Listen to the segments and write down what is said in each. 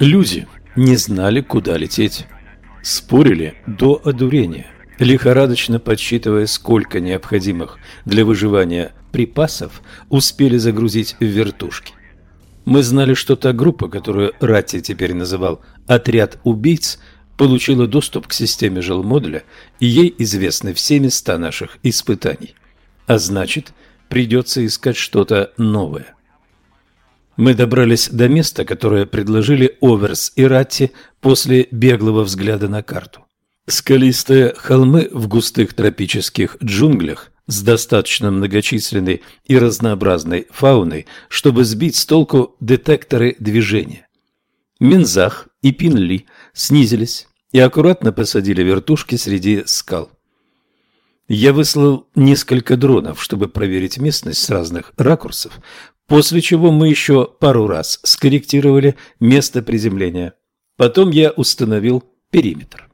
Люди не знали, куда лететь. Спорили до одурения, лихорадочно подсчитывая, сколько необходимых для выживания припасов успели загрузить в вертушки. Мы знали, что та группа, которую Ратти теперь называл «отряд убийц», получила доступ к системе жилмодуля, и ей известны все места наших испытаний. А значит, придется искать что-то новое. Мы добрались до места, которое предложили Оверс и Ратти после беглого взгляда на карту. Скалистые холмы в густых тропических джунглях с достаточно многочисленной и разнообразной фауной, чтобы сбить с толку детекторы движения. Минзах и Пинли снизились и аккуратно посадили вертушки среди скал. Я выслал несколько дронов, чтобы проверить местность с разных ракурсов, после чего мы еще пару раз скорректировали место приземления. Потом я установил периметр.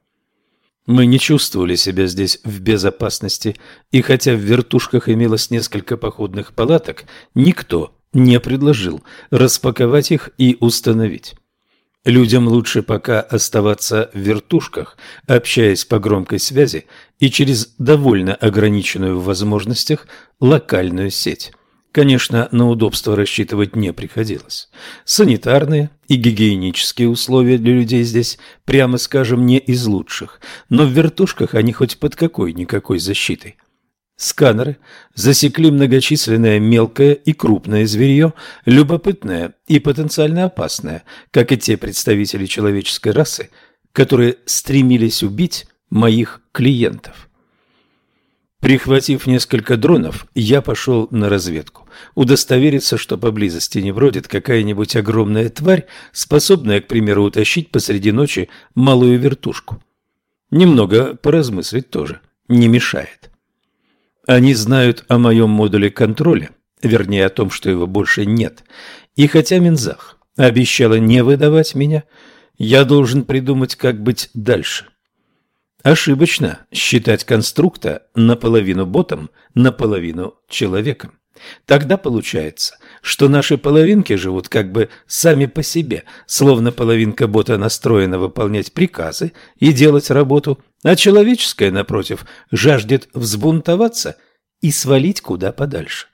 Мы не чувствовали себя здесь в безопасности, и хотя в вертушках имелось несколько походных палаток, никто не предложил распаковать их и установить. Людям лучше пока оставаться в вертушках, общаясь по громкой связи и через довольно ограниченную в возможностях локальную сеть. Конечно, на удобство рассчитывать не приходилось. Санитарные и гигиенические условия для людей здесь, прямо скажем, не из лучших, но в вертушках они хоть под какой-никакой защитой. Сканеры засекли многочисленное мелкое и крупное зверье, любопытное и потенциально опасное, как и те представители человеческой расы, которые стремились убить моих клиентов. Прихватив несколько дронов, я пошел на разведку. Удостовериться, что поблизости не бродит какая-нибудь огромная тварь, способная, к примеру, утащить посреди ночи малую вертушку. Немного поразмыслить тоже не мешает. Они знают о моем модуле контроля, вернее о том, что его больше нет. И хотя Минзах обещала не выдавать меня, я должен придумать, как быть дальше. Ошибочно считать конструкта наполовину ботом, наполовину человеком. Тогда получается, что наши половинки живут как бы сами по себе, словно половинка бота настроена выполнять приказы и делать работу, а человеческая, напротив, жаждет взбунтоваться и свалить куда подальше.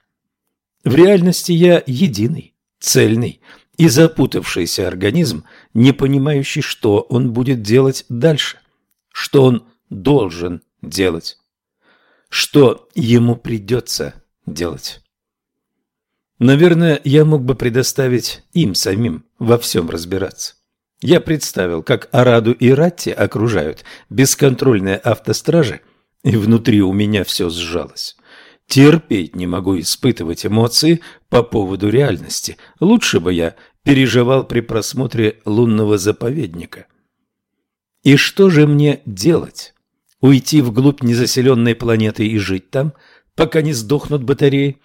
В реальности я единый, цельный и запутавшийся организм, не понимающий, что он будет делать дальше что он должен делать, что ему придется делать. Наверное, я мог бы предоставить им самим во всем разбираться. Я представил, как Араду и Ратти окружают бесконтрольные автостражи, и внутри у меня все сжалось. Терпеть не могу испытывать эмоции по поводу реальности. Лучше бы я переживал при просмотре лунного заповедника. И что же мне делать? Уйти вглубь незаселенной планеты и жить там, пока не сдохнут батареи?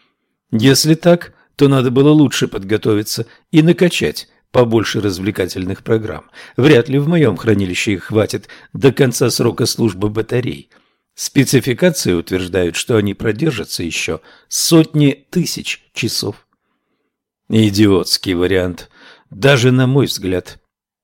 Если так, то надо было лучше подготовиться и накачать побольше развлекательных программ. Вряд ли в моем хранилище их хватит до конца срока службы батарей. Спецификации утверждают, что они продержатся еще сотни тысяч часов. Идиотский вариант, даже на мой взгляд.